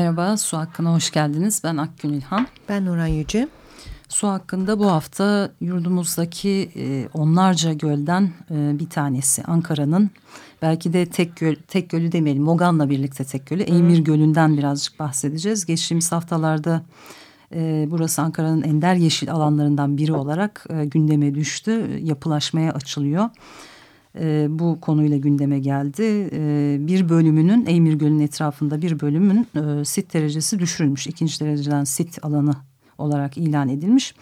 Merhaba, Su Hakkı'na hoş geldiniz. Ben Akgün İlhan. Ben Nuran Yüce. Su hakkında bu hafta yurdumuzdaki e, onlarca gölden e, bir tanesi Ankara'nın belki de tek göl tek gölü demeyelim Mogan'la birlikte tek gölü Eymir Gölü'nden birazcık bahsedeceğiz. Geçtiğimiz haftalarda e, burası Ankara'nın ender yeşil alanlarından biri olarak e, gündeme düştü. Yapılaşmaya açılıyor. E, bu konuyla gündeme geldi. E, bir bölümünün Eymir Gölü'nün etrafında bir bölümün e, sit derecesi düşürülmüş. İkinci dereceden sit alanı olarak ilan edilmiş.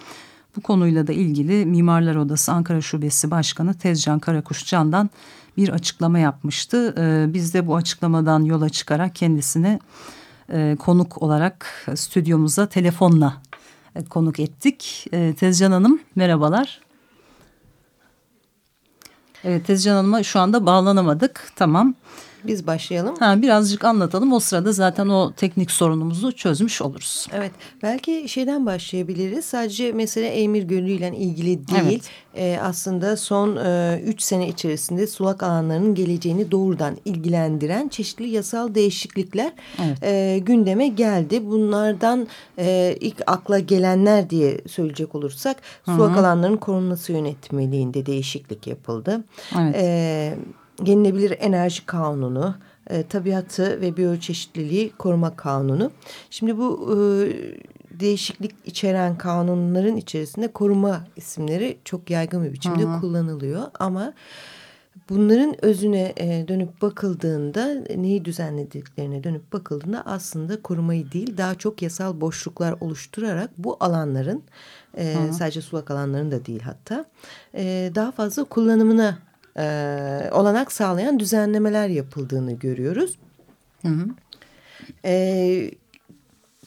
Bu konuyla da ilgili Mimarlar Odası Ankara Şubesi Başkanı Tezcan Karakuş Can'dan bir açıklama yapmıştı. Ee, biz de bu açıklamadan yola çıkarak kendisine e, konuk olarak stüdyomuza telefonla e, konuk ettik. E, Tezcan Hanım merhabalar. Evet Tezcan Hanım'a şu anda bağlanamadık. Tamam. Biz başlayalım. Ha, birazcık anlatalım. O sırada zaten o teknik sorunumuzu çözmüş oluruz. Evet. Belki şeyden başlayabiliriz. Sadece mesele Emir Gölü ile ilgili değil. Evet. Ee, aslında son e, üç sene içerisinde sulak alanlarının geleceğini doğrudan ilgilendiren çeşitli yasal değişiklikler evet. e, gündeme geldi. Bunlardan e, ilk akla gelenler diye söyleyecek olursak Hı -hı. sulak alanların korunması yönetmeliğinde değişiklik yapıldı. Evet. Evet yenilebilir enerji kanunu, e, tabiatı ve biyoçeşitliliği koruma kanunu. Şimdi bu e, değişiklik içeren kanunların içerisinde koruma isimleri çok yaygın bir biçimde Hı -hı. kullanılıyor. Ama bunların özüne e, dönüp bakıldığında neyi düzenlediklerine dönüp bakıldığında aslında korumayı değil daha çok yasal boşluklar oluşturarak bu alanların e, sadece sulak alanların da değil hatta e, daha fazla kullanımına e, olanak sağlayan düzenlemeler yapıldığını görüyoruz. Hı hı. E,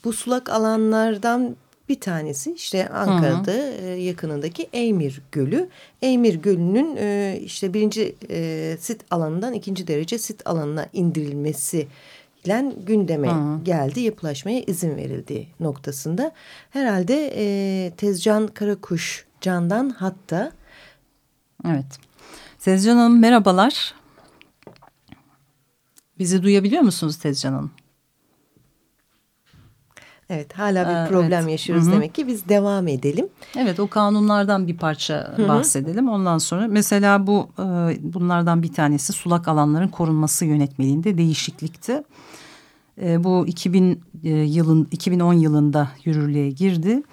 bu sulak alanlardan bir tanesi işte Ankara'da hı hı. E, yakınındaki Eymir Gölü. Eymir Gölü'nün e, işte birinci e, sit alanından ikinci derece sit alanına indirilmesi ile gündeme hı. geldi. Yapılaşmaya izin verildiği noktasında. Herhalde e, Tezcan Karakuş Can'dan hatta. Evet. Tezcan Hanım merhabalar. Bizi duyabiliyor musunuz Tezcan Hanım? Evet hala bir problem evet. yaşıyoruz Hı -hı. demek ki biz devam edelim. Evet o kanunlardan bir parça Hı -hı. bahsedelim. Ondan sonra mesela bu e, bunlardan bir tanesi sulak alanların korunması yönetmeliğinde değişiklikti. E, bu 2000 e, yılın 2010 yılında yürürlüğe girdi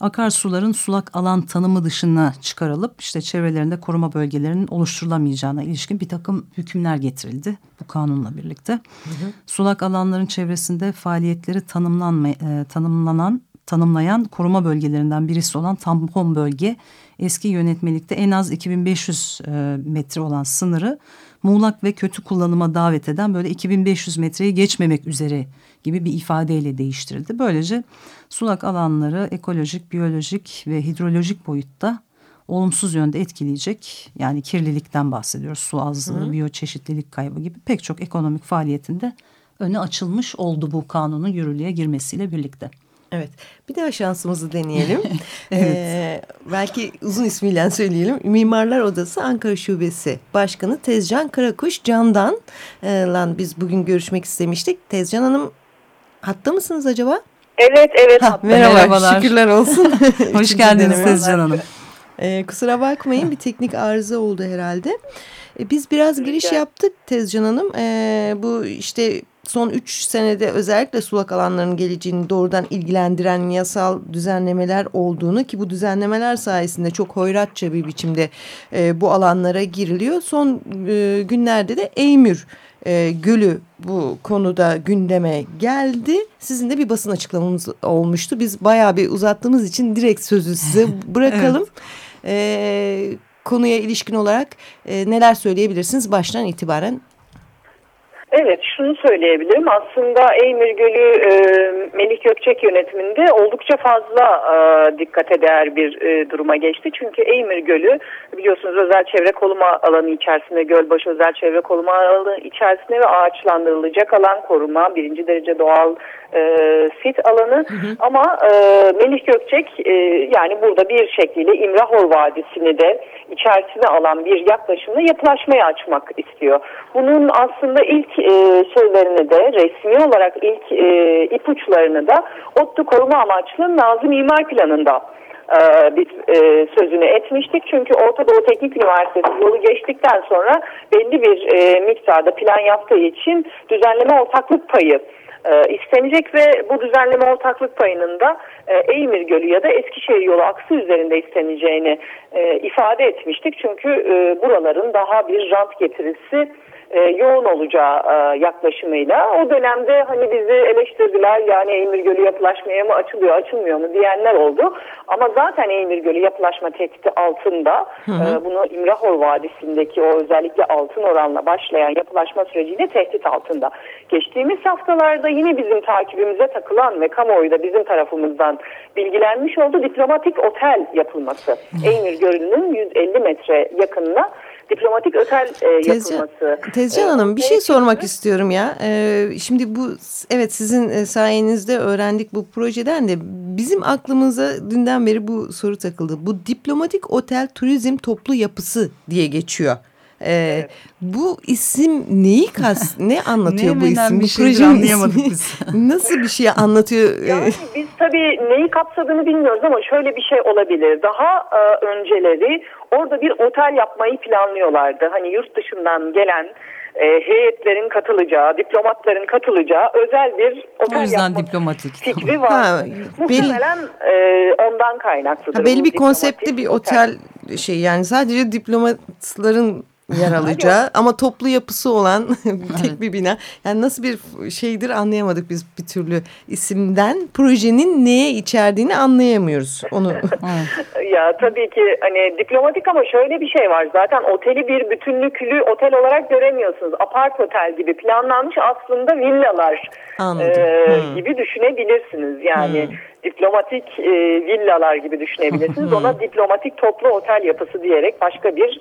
akarsuların sulak alan tanımı dışına çıkarılıp işte çevrelerinde koruma bölgelerinin oluşturulamayacağına ilişkin bir takım hükümler getirildi bu kanunla birlikte. Hı hı. Sulak alanların çevresinde faaliyetleri tanımlanma, e, tanımlanan tanımlayan koruma bölgelerinden birisi olan tampon bölge eski yönetmelikte en az 2500 e, metre olan sınırı muğlak ve kötü kullanıma davet eden böyle 2500 metreyi geçmemek üzere gibi bir ifadeyle değiştirildi. Böylece sulak alanları ekolojik, biyolojik ve hidrolojik boyutta olumsuz yönde etkileyecek yani kirlilikten bahsediyoruz. Su azlığı, Hı. biyoçeşitlilik kaybı gibi pek çok ekonomik faaliyetinde öne açılmış oldu bu kanunun yürürlüğe girmesiyle birlikte. Evet. Bir daha şansımızı deneyelim. evet. Ee, belki uzun ismiyle söyleyelim. Mimarlar Odası Ankara Şubesi Başkanı Tezcan Karakuş Can'dan lan biz bugün görüşmek istemiştik. Tezcan Hanım hatta mısınız acaba? Evet, evet. Ha, merhaba, merhabalar. Şükürler olsun. Hoş geldiniz Tezcan Hanım. Ee, kusura bakmayın bir teknik arıza oldu herhalde. Ee, biz biraz giriş yaptık Tezcan Hanım. Ee, bu işte son üç senede özellikle sulak alanların geleceğini doğrudan ilgilendiren yasal düzenlemeler olduğunu ki bu düzenlemeler sayesinde çok hoyratça bir biçimde e, bu alanlara giriliyor. Son e, günlerde de Eymür e, Gölü bu konuda gündeme geldi. Sizin de bir basın açıklamanız olmuştu. Biz bayağı bir uzattığımız için direkt sözü size bırakalım. evet. e, konuya ilişkin olarak e, neler söyleyebilirsiniz baştan itibaren? Evet şunu söyleyebilirim aslında Eymir Gölü e, Melih Gökçek yönetiminde oldukça fazla e, dikkate değer bir e, duruma geçti. Çünkü Eymir Gölü biliyorsunuz özel çevre koruma alanı içerisinde Gölbaşı özel çevre koruma alanı içerisinde ve ağaçlandırılacak alan koruma birinci derece doğal e, sit alanı hı hı. ama e, Melih Gökçek e, yani burada bir şekliyle İmrahor Vadisi'ni de içerisine alan bir yaklaşımla yapılaşmaya açmak istiyor. Bunun aslında ilk e, şeylerini de resmi olarak ilk e, ipuçlarını da ODTÜ koruma amaçlı Nazım İmar Planı'nda e, biz e, sözünü etmiştik. Çünkü Orta Doğu Teknik Üniversitesi yolu geçtikten sonra belli bir e, miktarda plan yaptığı için düzenleme ortaklık payı e, istenecek ve bu düzenleme ortaklık payının da e, Eymir Gölü ya da Eskişehir yolu aksı üzerinde isteneceğini e, ifade etmiştik. Çünkü e, buraların daha bir rant getirisi e, yoğun olacağı e, yaklaşımıyla o dönemde hani bizi eleştirdiler yani Eymir Gölü yapılaşmaya mı açılıyor açılmıyor mu diyenler oldu ama zaten Eymir Gölü yapılaşma tehdidi altında hı hı. E, bunu İmrahor Vadisi'ndeki o özellikle altın oranla başlayan yapılaşma süreciyle tehdit altında. Geçtiğimiz haftalarda yine bizim takibimize takılan ve kamuoyu da bizim tarafımızdan bilgilenmiş oldu diplomatik otel yapılması. Eymir Gölü'nün 150 metre yakınına diplomatik otel e, Tezcan, yapılması. Tezcan Hanım bir şey sormak istiyorum ya. Ee, şimdi bu evet sizin e, sayenizde öğrendik bu projeden de bizim aklımıza dünden beri bu soru takıldı. Bu diplomatik otel turizm toplu yapısı diye geçiyor. Ee, evet. Bu isim neyi kas ne anlatıyor bu isim? Bir şeydir anlayamadık biz. Nasıl bir şey anlatıyor? Yani biz tabii neyi kapsadığını bilmiyoruz ama şöyle bir şey olabilir. Daha e, önceleri orada bir otel yapmayı planlıyorlardı. Hani yurt dışından gelen e, heyetlerin katılacağı, diplomatların katılacağı özel bir otel o yüzden diplomatik fikri var. Ha, Muhtemelen belli, e, ondan kaynaklıdır. Ha, belli bir konseptli bir otel, otel şey yani sadece diplomatların yer alacağı ama toplu yapısı olan tek bir bina. Yani nasıl bir şeydir anlayamadık biz bir türlü isimden. Projenin neye içerdiğini anlayamıyoruz onu. ya tabii ki hani diplomatik ama şöyle bir şey var. Zaten oteli bir bütünlüklü otel olarak göremiyorsunuz. Apart otel gibi planlanmış aslında villalar e, gibi düşünebilirsiniz. Yani hmm. diplomatik e, villalar gibi düşünebilirsiniz. Ona diplomatik toplu otel yapısı diyerek başka bir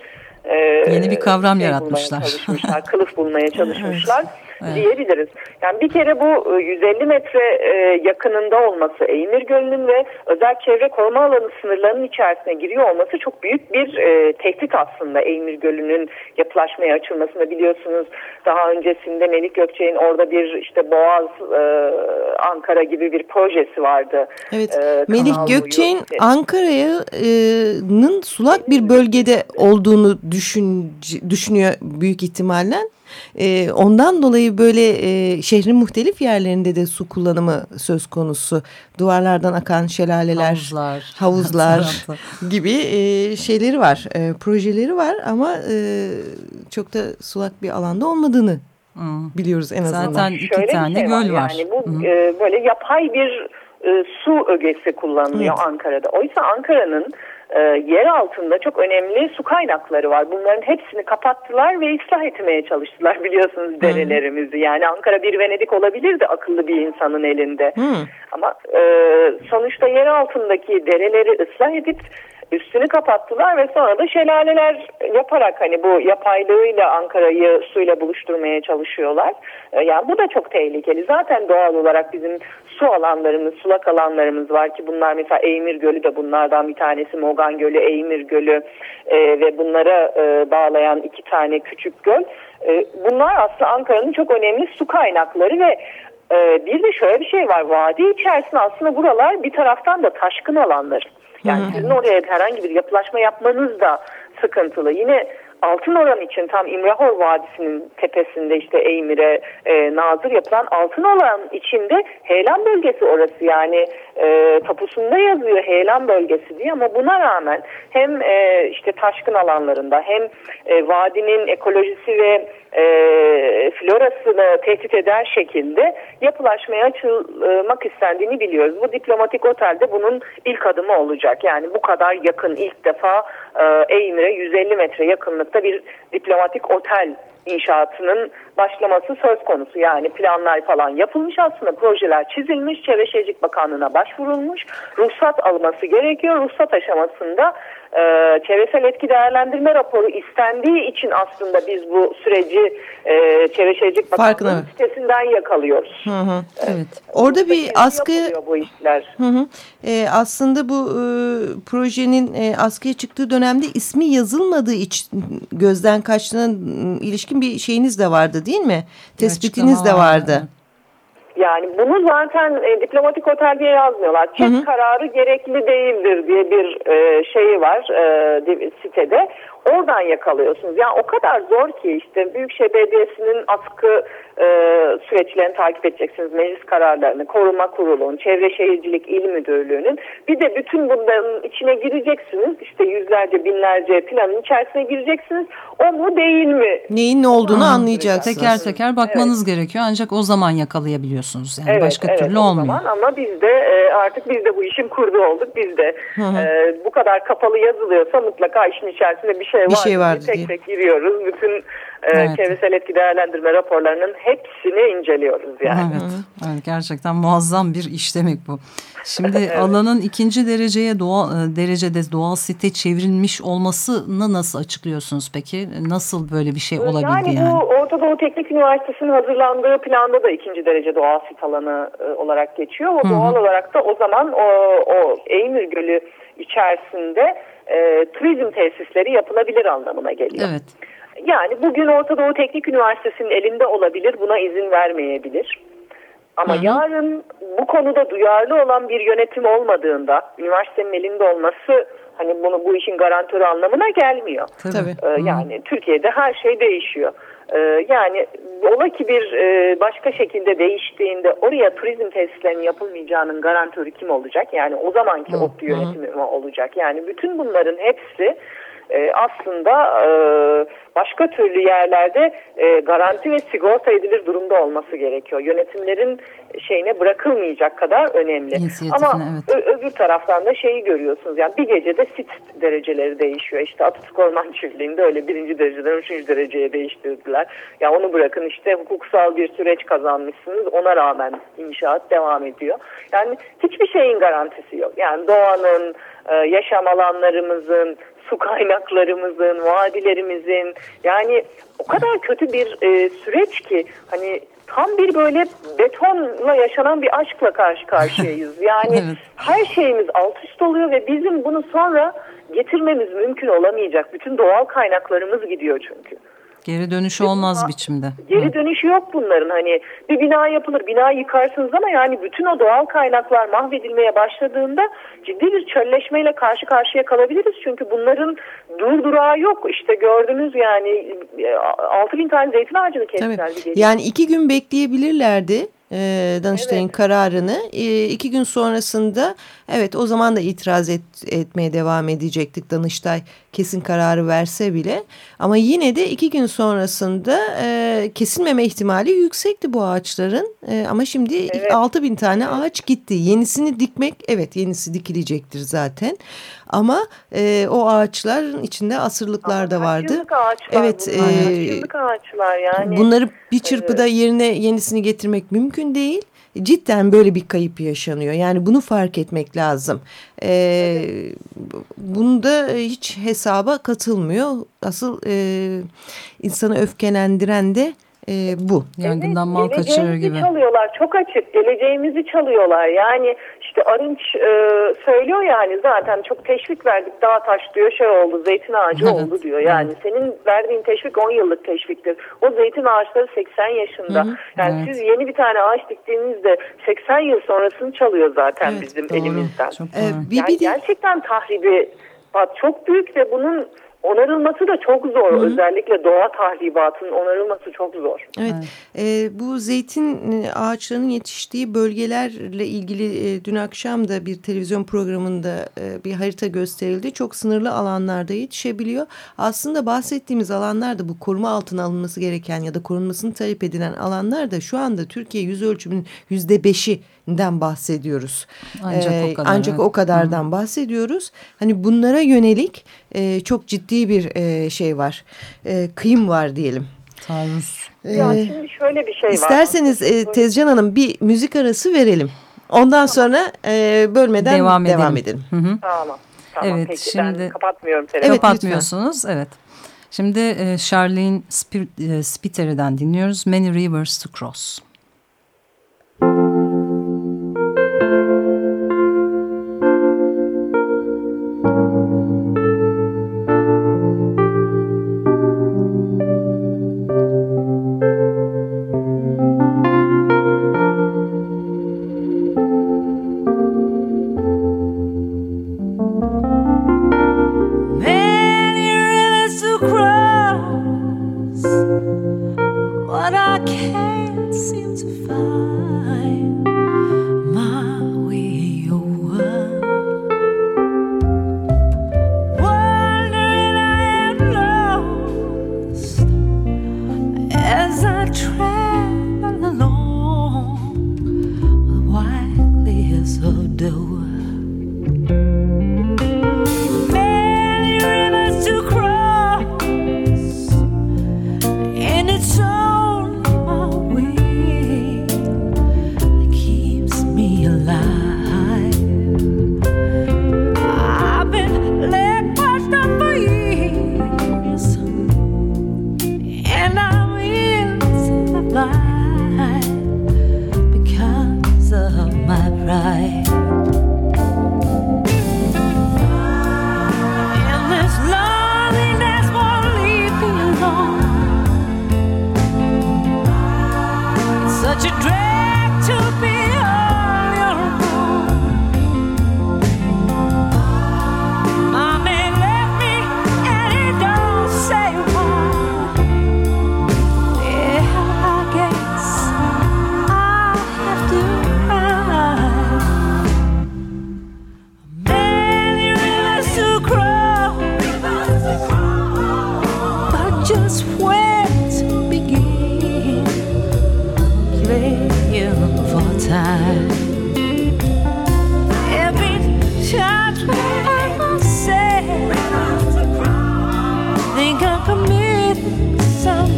yeni bir kavram şey yaratmışlar. Çalışmışlar, kılıf bulmaya çalışmışlar. evet evet. diyebiliriz. Yani bir kere bu 150 e, metre e, yakınında olması Eymir Gölü'nün ve özel çevre koruma alanı sınırlarının içerisine giriyor olması çok büyük bir e, tehdit aslında Eymir Gölü'nün yapılaşmaya açılmasında biliyorsunuz daha öncesinde Melik Gökçe'nin orada bir işte Boğaz Ankara gibi bir projesi vardı. Evet Melik Gökçe'nin Ankara'nın sulak bir bölgede olduğunu düşün, düşünüyor büyük ihtimalle. E, ondan dolayı böyle e, şehrin muhtelif yerlerinde de su kullanımı söz konusu. Duvarlardan akan şelaleler, havuzlar, havuzlar gibi e, şeyleri var, e, projeleri var ama e, çok da sulak bir alanda olmadığını hmm. biliyoruz en azından. Zaten iki Şöyle tane şey göl var. Yani bu e, böyle yapay bir e, su ögesi kullanılıyor evet. Ankara'da. Oysa Ankara'nın e, yer altında çok önemli su kaynakları var. Bunların hepsini kapattılar ve ıslah etmeye çalıştılar biliyorsunuz derelerimizi. Yani Ankara bir Venedik olabilirdi akıllı bir insanın elinde. Hı. Ama e, sonuçta yer altındaki dereleri ıslah edip üstünü kapattılar ve sonra da şelaleler yaparak hani bu yapaylığıyla Ankara'yı suyla buluşturmaya çalışıyorlar. E, yani bu da çok tehlikeli. Zaten doğal olarak bizim su alanlarımız, sulak alanlarımız var ki bunlar mesela Eymir Gölü de bunlardan bir tanesi. Mogan Gölü, Eymir Gölü e, ve bunlara e, bağlayan iki tane küçük göl. E, bunlar aslında Ankara'nın çok önemli su kaynakları ve e, bir de şöyle bir şey var. Vadi içerisinde aslında buralar bir taraftan da taşkın alanlar. Yani sizin oraya herhangi bir yapılaşma yapmanız da sıkıntılı. Yine Altın Oran için tam İmrahor Vadisi'nin tepesinde işte Eymir'e e, nazır yapılan Altın Oran içinde heyelan bölgesi orası yani e, tapusunda yazıyor heyelan bölgesi diye ama buna rağmen hem e, işte taşkın alanlarında hem e, vadinin ekolojisi ve e, florasını tehdit eder şekilde yapılaşmaya açılmak istendiğini biliyoruz. Bu diplomatik otelde bunun ilk adımı olacak. Yani bu kadar yakın ilk defa e, Eymire 150 metre yakınlıkta bir diplomatik otel inşaatının başlaması söz konusu. Yani planlar falan yapılmış aslında projeler çizilmiş. Çevre Şehircilik Bakanlığı'na başvurulmuş. Ruhsat alması gerekiyor. Ruhsat aşamasında e, çevresel etki değerlendirme raporu istendiği için aslında biz bu süreci e, Çevre Şehircilik Bakanlığı sitesinden yakalıyoruz. Hı hı. Evet. Orada bir askı bu işler. Hı hı. E, aslında bu e, projenin e, askıya çıktığı dönemde ismi yazılmadığı için gözden kaçtığına ilişkin bir şeyiniz de vardı değil mi? Tespitiniz de vardı. Yani bunu zaten e, diplomatik otel diye yazmıyorlar. Çek kararı gerekli değildir diye bir e, şeyi var e, sitede. Oradan yakalıyorsunuz. Yani o kadar zor ki işte Büyükşehir Belediyesi'nin askı e, süreçlerini takip edeceksiniz. Meclis kararlarını, koruma kurulunun, çevre şehircilik il müdürlüğünün. Bir de bütün bunların içine gireceksiniz. İşte yüzlerce, binlerce planın içerisine gireceksiniz. O mu değil mi? Neyin ne olduğunu Hı. anlayacaksınız. Teker teker bakmanız evet. gerekiyor. Ancak o zaman yakalayabiliyorsunuz. Yani evet, başka evet, türlü olmuyor. Zaman. Ama biz de e, artık biz de bu işin kurdu olduk. Biz de e, bu kadar kapalı yazılıyorsa mutlaka işin içerisinde bir şey var. Bir şey var tek tek giriyoruz. Bütün ee, evet. çevresel etki değerlendirme raporlarının hepsini inceliyoruz yani. Evet, evet gerçekten muazzam bir iş demek bu. Şimdi evet. alanın ikinci dereceye doğal e, derecede doğal site çevrilmiş olmasını nasıl açıklıyorsunuz peki? Nasıl böyle bir şey olabildi yani? Yani bu Orta Doğu Teknik Üniversitesi'nin hazırlandığı planda da ikinci derece doğal sit alanı e, olarak geçiyor. O doğal olarak da o zaman o, o Eymir Gölü içerisinde e, turizm tesisleri yapılabilir anlamına geliyor. Evet. Yani bugün Orta Doğu Teknik Üniversitesi'nin elinde olabilir, buna izin vermeyebilir. Ama hı hı. yarın bu konuda duyarlı olan bir yönetim olmadığında üniversitenin elinde olması hani bunu bu işin garantörü anlamına gelmiyor. Tabii. Ee, yani hı. Türkiye'de her şey değişiyor. Ee, yani ola ki bir e, başka şekilde değiştiğinde oraya turizm tesislerinin yapılmayacağının garantörü kim olacak? Yani o zamanki. ODTÜ yönetimi olacak. Yani bütün bunların hepsi e, aslında e, başka türlü yerlerde e, garanti ve sigorta edilir durumda olması gerekiyor. Yönetimlerin şeyine bırakılmayacak kadar önemli. Ama evet. öbür taraftan da şeyi görüyorsunuz. Yani bir gecede sit dereceleri değişiyor. İşte Atatürk Orman Çiftliği'nde öyle birinci dereceden üçüncü dereceye değiştirdiler. Ya onu bırakın işte hukuksal bir süreç kazanmışsınız. Ona rağmen inşaat devam ediyor. Yani hiçbir şeyin garantisi yok. Yani doğanın, e, yaşam alanlarımızın, su kaynaklarımızın, vadilerimizin yani o kadar kötü bir e, süreç ki hani tam bir böyle betonla yaşanan bir aşkla karşı karşıyayız. Yani evet. her şeyimiz alt üst oluyor ve bizim bunu sonra getirmemiz mümkün olamayacak. Bütün doğal kaynaklarımız gidiyor çünkü. Geri dönüşü olmaz buna, biçimde. Geri dönüşü yok bunların. Hani bir bina yapılır, bina yıkarsınız ama yani bütün o doğal kaynaklar mahvedilmeye başladığında ciddi bir çölleşmeyle karşı karşıya kalabiliriz. Çünkü bunların durdurağı yok. İşte gördünüz yani 6 bin tane zeytin ağacını kestiler. Evet. Yani iki gün bekleyebilirlerdi e, Danıştay'ın evet. kararını. E, iki gün sonrasında evet o zaman da itiraz et, etmeye devam edecektik Danıştay kesin kararı verse bile. Ama yine de iki gün sonrasında e, kesilmeme ihtimali yüksekti bu ağaçların. E, ama şimdi evet. 6 bin tane ağaç gitti. Yenisini dikmek evet yenisi dikilecektir zaten. Ama e, o ağaçların içinde asırlıklar da vardı. Ağaçlar evet. E, ağaçlar yani. Bunları bir çırpıda yerine yenisini getirmek mümkün değil cidden böyle bir kayıp yaşanıyor. Yani bunu fark etmek lazım. Ee, bunu da hiç hesaba katılmıyor. Asıl e, insanı öfkelendiren de e, bu. Yangından evet, mal kaçırır gibi. çalıyorlar. Çok açık. Geleceğimizi çalıyorlar. Yani işte Arınç e, söylüyor yani zaten çok teşvik verdik. Dağ taş diyor şey oldu. Zeytin ağacı evet. oldu diyor. Yani evet. senin verdiğin teşvik 10 yıllık teşviktir. O zeytin ağaçları 80 yaşında. Hı -hı. Yani evet. siz yeni bir tane ağaç diktiğinizde 80 yıl sonrasını çalıyor zaten evet, bizim doğru. elimizden. Çok doğru. Ee, bir, yani bir de... Gerçekten tahribi çok büyük ve bunun onarılması da çok zor. Hı -hı. Özellikle doğa tahribatının onarılması çok zor. Evet, evet. E, bu zeytin e, ağaçlarının yetiştiği bölgelerle ilgili e, dün akşam da bir televizyon programında e, bir harita gösterildi. Çok sınırlı alanlarda yetişebiliyor. Aslında bahsettiğimiz alanlar da bu koruma altına alınması gereken ya da korunmasını talep edilen alanlar da şu anda Türkiye yüz ölçümünün yüzde beşi den bahsediyoruz. Ancak ee, o kadar. Ancak o kadardan Hı. bahsediyoruz. Hani bunlara yönelik e, çok ciddi bir e, şey var. E, kıyım var diyelim. Taarruz. Ya ee, şimdi şöyle bir şey isterseniz, var. İsterseniz e, Tezcan Hanım bir müzik arası verelim. Ondan tamam. sonra e, bölmeden devam edelim. Devam edelim. Hı -hı. Tamam. Tamam, evet, peki. şimdi ben kapatmıyorum telefonu. Evet, kapatmıyorsunuz. Lütfen. Evet. Şimdi e, Charlene Spitteri'den dinliyoruz. Many Rivers to Cross.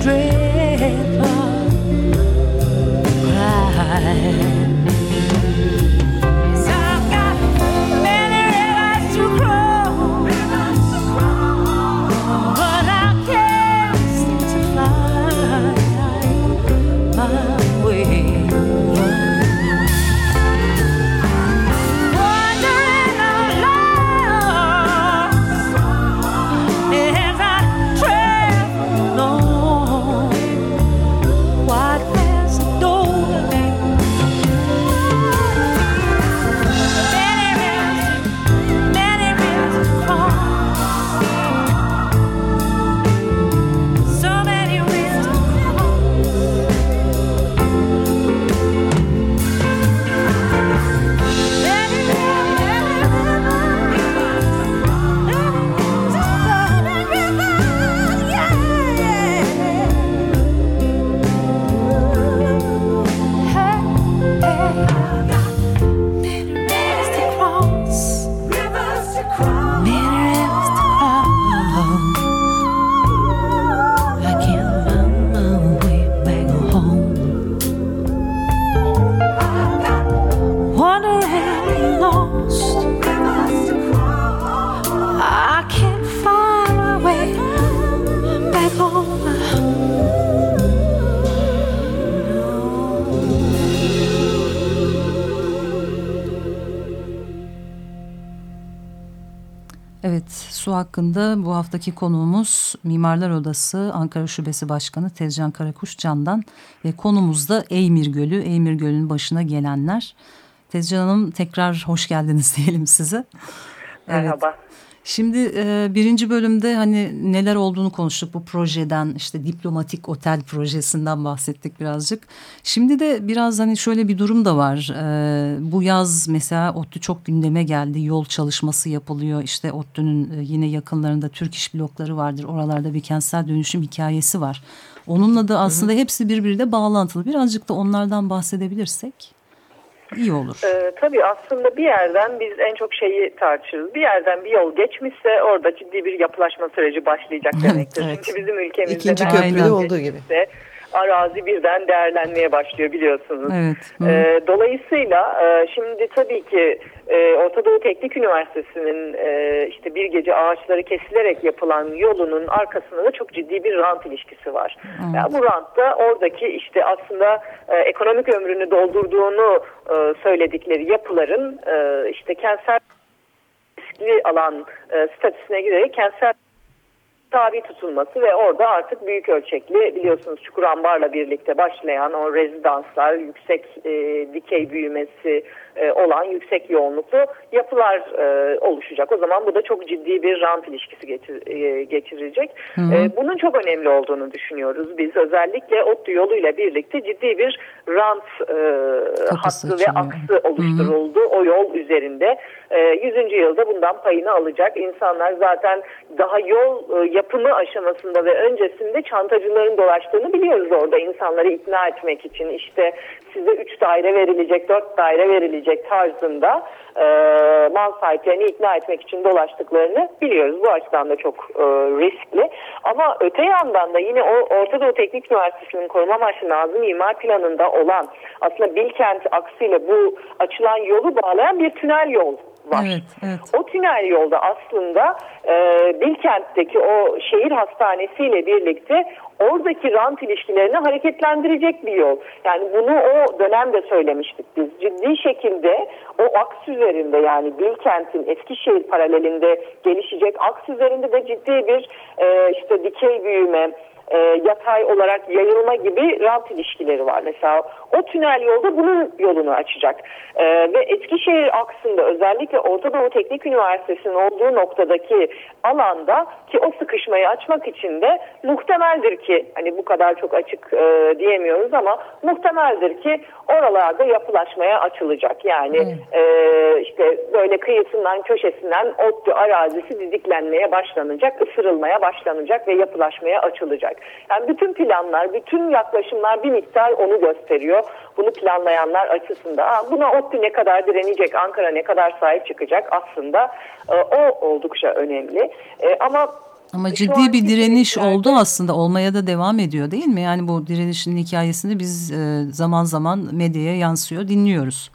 dreadful cry. Su hakkında bu haftaki konuğumuz Mimarlar Odası Ankara Şubesi Başkanı Tezcan Karakuş Can'dan ve konumuz da Eymir Gölü, Eymir Gölü'nün başına gelenler. Tezcan Hanım tekrar hoş geldiniz diyelim size. Merhaba. Evet. Şimdi e, birinci bölümde hani neler olduğunu konuştuk bu projeden işte diplomatik otel projesinden bahsettik birazcık. Şimdi de biraz hani şöyle bir durum da var. E, bu yaz mesela ODTÜ çok gündeme geldi. Yol çalışması yapılıyor. İşte ODTÜ'nün e, yine yakınlarında Türk iş blokları vardır. Oralarda bir kentsel dönüşüm hikayesi var. Onunla da aslında hepsi birbiriyle bağlantılı. Birazcık da onlardan bahsedebilirsek iyi olur. Ee, tabii aslında bir yerden biz en çok şeyi tartışırız. Bir yerden bir yol geçmişse orada ciddi bir yapılaşma süreci başlayacak demektir. evet. Çünkü bizim ülkemizde İkinci köprüde olduğu gibi. Arazi birden değerlenmeye başlıyor biliyorsunuz. Evet. Ee, dolayısıyla e, şimdi tabii ki e, Orta Doğu Teknik Üniversitesi'nin e, işte bir gece ağaçları kesilerek yapılan yolunun arkasında da çok ciddi bir rant ilişkisi var. Evet. Yani bu rant da oradaki işte aslında e, ekonomik ömrünü doldurduğunu e, söyledikleri yapıların e, işte kentsel riskli alan e, statüsüne giderek kentsel tabi tutulması ve orada artık büyük ölçekli biliyorsunuz Çukurambar'la birlikte başlayan o rezidanslar, yüksek e, dikey büyümesi e, olan yüksek yoğunluklu yapılar e, oluşacak. O zaman bu da çok ciddi bir rant ilişkisi getir, e, getirecek. Hı hı. E, bunun çok önemli olduğunu düşünüyoruz. Biz özellikle ODTÜ yoluyla birlikte ciddi bir rant e, Kapısı hattı ve açılıyor. aksı oluşturuldu o yol üzerinde. E, 100. yılda bundan payını alacak. İnsanlar zaten daha yol e, yapımı aşamasında ve öncesinde çantacıların dolaştığını biliyoruz orada insanları ikna etmek için. işte size 3 daire verilecek, 4 daire verilecek tarzında e, mal sahiplerini ikna etmek için dolaştıklarını biliyoruz. Bu açıdan da çok e, riskli. Ama öte yandan da yine o Orta Doğu Teknik Üniversitesi'nin koruma amaçlı Nazım İmar Planı'nda olan aslında Bilkent aksıyla bu açılan yolu bağlayan bir tünel yol var. Evet, evet. O tünel yolda aslında e, Bilkent'teki o şehir hastanesiyle birlikte oradaki rant ilişkilerini hareketlendirecek bir yol. Yani bunu o dönemde söylemiştik biz. Ciddi şekilde o aks üzerinde yani Bilkent'in Eskişehir paralelinde gelişecek aks üzerinde de ciddi bir e, işte dikey büyüme, e, yatay olarak yayılma gibi rant ilişkileri var. Mesela o tünel yolda bunun yolunu açacak. E, ve Eskişehir aksında özellikle Orta Doğu Teknik Üniversitesi'nin olduğu noktadaki alanda ki o sıkışmayı açmak için de muhtemeldir ki hani bu kadar çok açık e, diyemiyoruz ama muhtemeldir ki oralarda yapılaşmaya açılacak. Yani e, işte böyle kıyısından köşesinden ODTÜ arazisi didiklenmeye başlanacak, ısırılmaya başlanacak ve yapılaşmaya açılacak. Yani bütün planlar, bütün yaklaşımlar bir miktar onu gösteriyor. Bunu planlayanlar açısından. Buna ODTÜ ne kadar direnecek, Ankara ne kadar sahip çıkacak aslında e, o oldukça önemli. E, ama Ama ciddi bir direniş oldu aslında olmaya da devam ediyor değil mi? Yani bu direnişin hikayesini biz e, zaman zaman medyaya yansıyor dinliyoruz.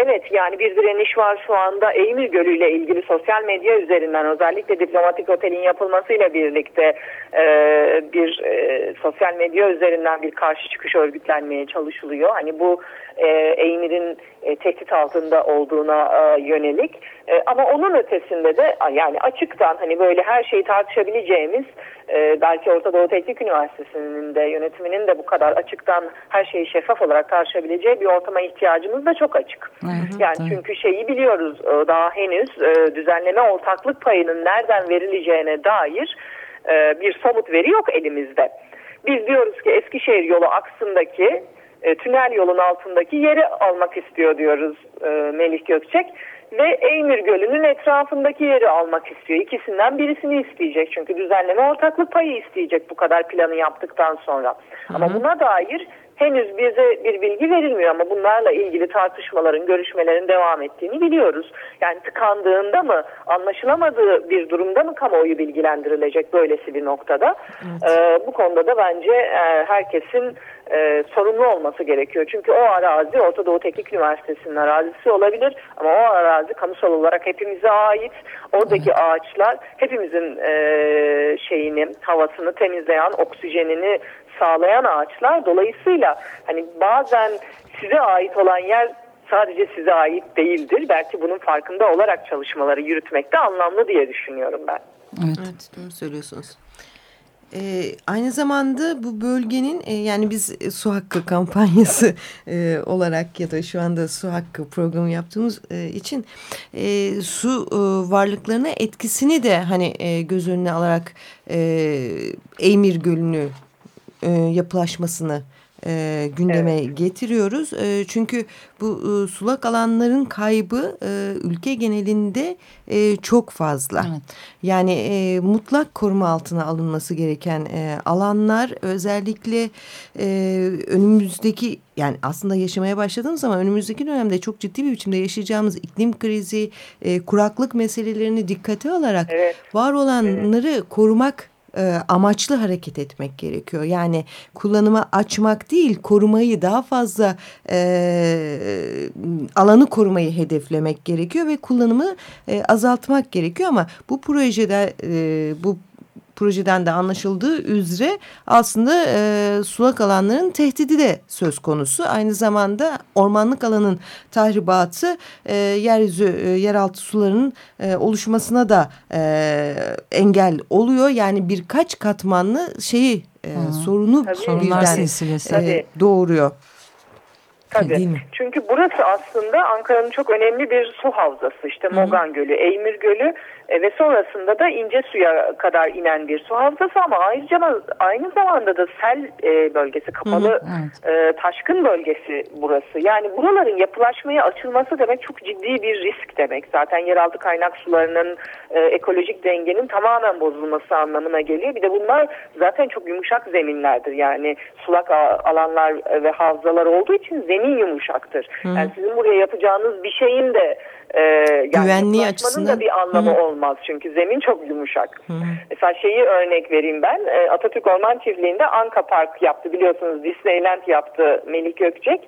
Evet yani bir direniş var şu anda Eymir Gölü ile ilgili sosyal medya üzerinden özellikle diplomatik otelin yapılmasıyla birlikte e, bir e, sosyal medya üzerinden bir karşı çıkış örgütlenmeye çalışılıyor. Hani bu e, e, tehdit altında olduğuna e, yönelik E, ama onun ötesinde de yani açıktan hani böyle her şeyi tartışabileceğimiz e, belki Orta Doğu Teknik Üniversitesi'nin de yönetiminin de bu kadar açıktan her şeyi şeffaf olarak tartışabileceği bir ortama ihtiyacımız da çok açık. Evet, Yani tabii. çünkü şeyi biliyoruz e, daha henüz e, düzenleme ortaklık payının nereden verileceğine dair e, bir somut veri yok elimizde. Biz diyoruz ki Eskişehir yolu aksındaki e, tünel yolun altındaki yeri almak istiyor diyoruz e, Melih Gökçek ve Eymir Gölü'nün etrafındaki yeri almak istiyor. İkisinden birisini isteyecek çünkü düzenleme ortaklık payı isteyecek bu kadar planı yaptıktan sonra. Ama buna dair henüz bize bir bilgi verilmiyor ama bunlarla ilgili tartışmaların, görüşmelerin devam ettiğini biliyoruz. Yani tıkandığında mı, anlaşılamadığı bir durumda mı kamuoyu bilgilendirilecek böylesi bir noktada? Ee, bu konuda da bence e, herkesin e, sorumlu olması gerekiyor. Çünkü o arazi Orta Doğu Teknik Üniversitesi'nin arazisi olabilir ama o arazi kamusal olarak hepimize ait. Oradaki ağaçlar hepimizin e, şeyini, havasını temizleyen, oksijenini sağlayan ağaçlar. Dolayısıyla hani bazen size ait olan yer sadece size ait değildir. Belki bunun farkında olarak çalışmaları yürütmek de anlamlı diye düşünüyorum ben. Evet. Evet doğru söylüyorsunuz. E, aynı zamanda bu bölgenin e, yani biz e, su hakkı kampanyası e, olarak ya da şu anda su hakkı programı yaptığımız e, için e, su e, varlıklarına etkisini de hani e, göz önüne alarak e, Eymir Gölü'nü e, yapılaşmasını e, gündeme evet. getiriyoruz. E, çünkü bu e, sulak alanların kaybı e, ülke genelinde e, çok fazla. Evet. Yani e, mutlak koruma altına alınması gereken e, alanlar özellikle e, önümüzdeki yani aslında yaşamaya başladığımız zaman önümüzdeki dönemde çok ciddi bir biçimde yaşayacağımız iklim krizi, e, kuraklık meselelerini dikkate alarak evet. var olanları evet. korumak e, amaçlı hareket etmek gerekiyor. Yani kullanıma açmak değil korumayı daha fazla e, alanı korumayı hedeflemek gerekiyor ve kullanımı e, azaltmak gerekiyor ama bu projede e, bu projeden de anlaşıldığı üzere aslında e, sulak alanların tehdidi de söz konusu. Aynı zamanda ormanlık alanın tahribatı e, yeryüzü, e, yeraltı sularının e, oluşmasına da e, engel oluyor. Yani birkaç katmanlı şeyi e, sorunu sorunlar silsilesi e, doğuruyor. Tabii. Çünkü burası aslında Ankara'nın çok önemli bir su havzası. İşte Mogan Gölü, Eymir Gölü e, ve sonrasında da ince suya kadar inen bir su havzası ama ayrıca aynı zamanda da sel e, bölgesi, kapalı hı hı, evet. e, taşkın bölgesi burası. Yani buraların yapılaşmaya açılması demek çok ciddi bir risk demek. Zaten yeraltı kaynak sularının e, ekolojik dengenin tamamen bozulması anlamına geliyor. Bir de bunlar zaten çok yumuşak zeminlerdir. Yani sulak alanlar ve havzalar olduğu için zemin yumuşaktır. Hı. Yani sizin buraya yapacağınız bir şeyin de e, yani güvenliği açısından da bir anlamı Hı. Olmaz çünkü zemin çok yumuşak. Hı. Mesela şeyi örnek vereyim ben e, Atatürk Orman Çiftliği'nde Anka Park yaptı biliyorsunuz Disneyland yaptı Melih Gökçek.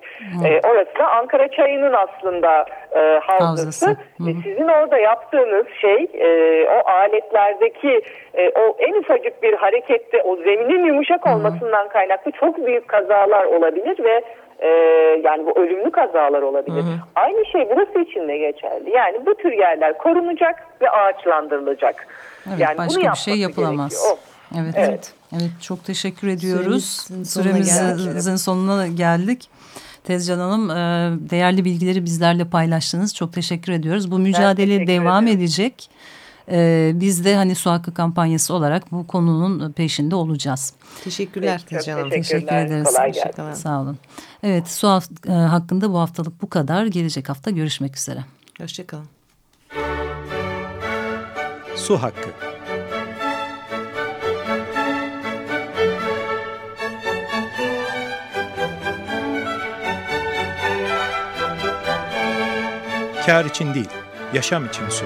E, orası da Ankara Çayı'nın aslında e, havzası. E, sizin orada yaptığınız şey e, o aletlerdeki e, o en ufacık bir harekette o zeminin yumuşak olmasından kaynaklı çok büyük kazalar olabilir ve e, yani bu ölümlü kazalar olabilir. Hı hı. Aynı şey burası için de geçerli. Yani bu tür yerler korunacak ve ağaçlandırılacak. Evet, yani başka bunu bir şey yapılamaz. Evet, evet. Evet, çok teşekkür ediyoruz. Süremizin sonuna geldik. Tezcan Hanım e, değerli bilgileri bizlerle paylaştınız. Çok teşekkür ediyoruz. Bu mücadele teşekkür devam ederim. edecek. E, biz de hani su hakkı kampanyası olarak bu konunun peşinde olacağız. Teşekkürler Tezcan Hanım. Teşekkür ederiz. Kolay gelsin. Sağ olun. Evet su e, hakkında bu haftalık bu kadar. Gelecek hafta görüşmek üzere. Hoşçakalın. Su hakkı. Kar için değil, yaşam için su.